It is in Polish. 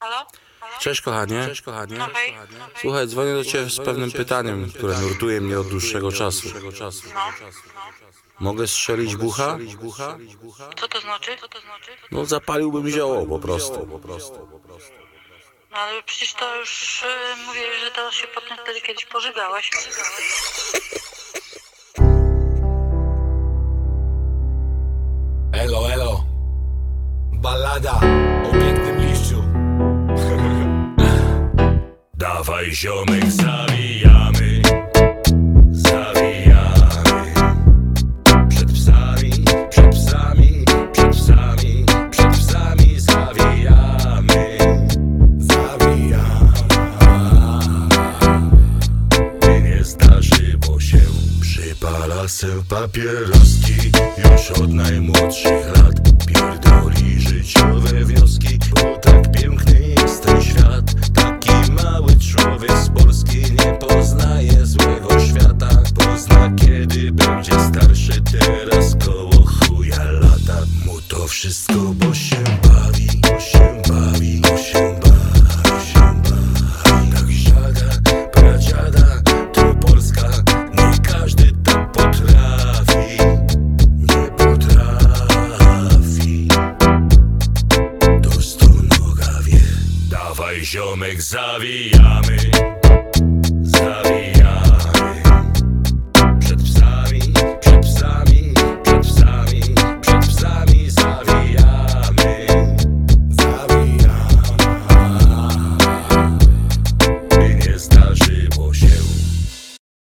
Halo? Cześć kochanie. Cześć kochanie. No hej. Słuchaj, dzwonię do ciebie z pewnym pytaniem, które nurtuje mnie od dłuższego czasu. No. Mogę strzelić bucha? Co to znaczy? Co to znaczy? No zapaliłbym zioło po prostu. No ale przecież to już e, mówię, że to się potem wtedy kiedyś pożygałeś. Elo, elo. Ballada o pięknym Dawaj ziomek, zawijamy. Zawijamy. Przed psami, przed psami, przed psami, przed psami zawijamy. Zawijamy. Gdy nie zdarzyło się Przypala se papieroski Już od najmłodszych lat wszystko bo się bawi Bo się bawi Bo się bawi się bawi. Tak pradziada To Polska Nie każdy tak potrafi Nie potrafi. To stonoga wie. Dawaj ziomek zawijamy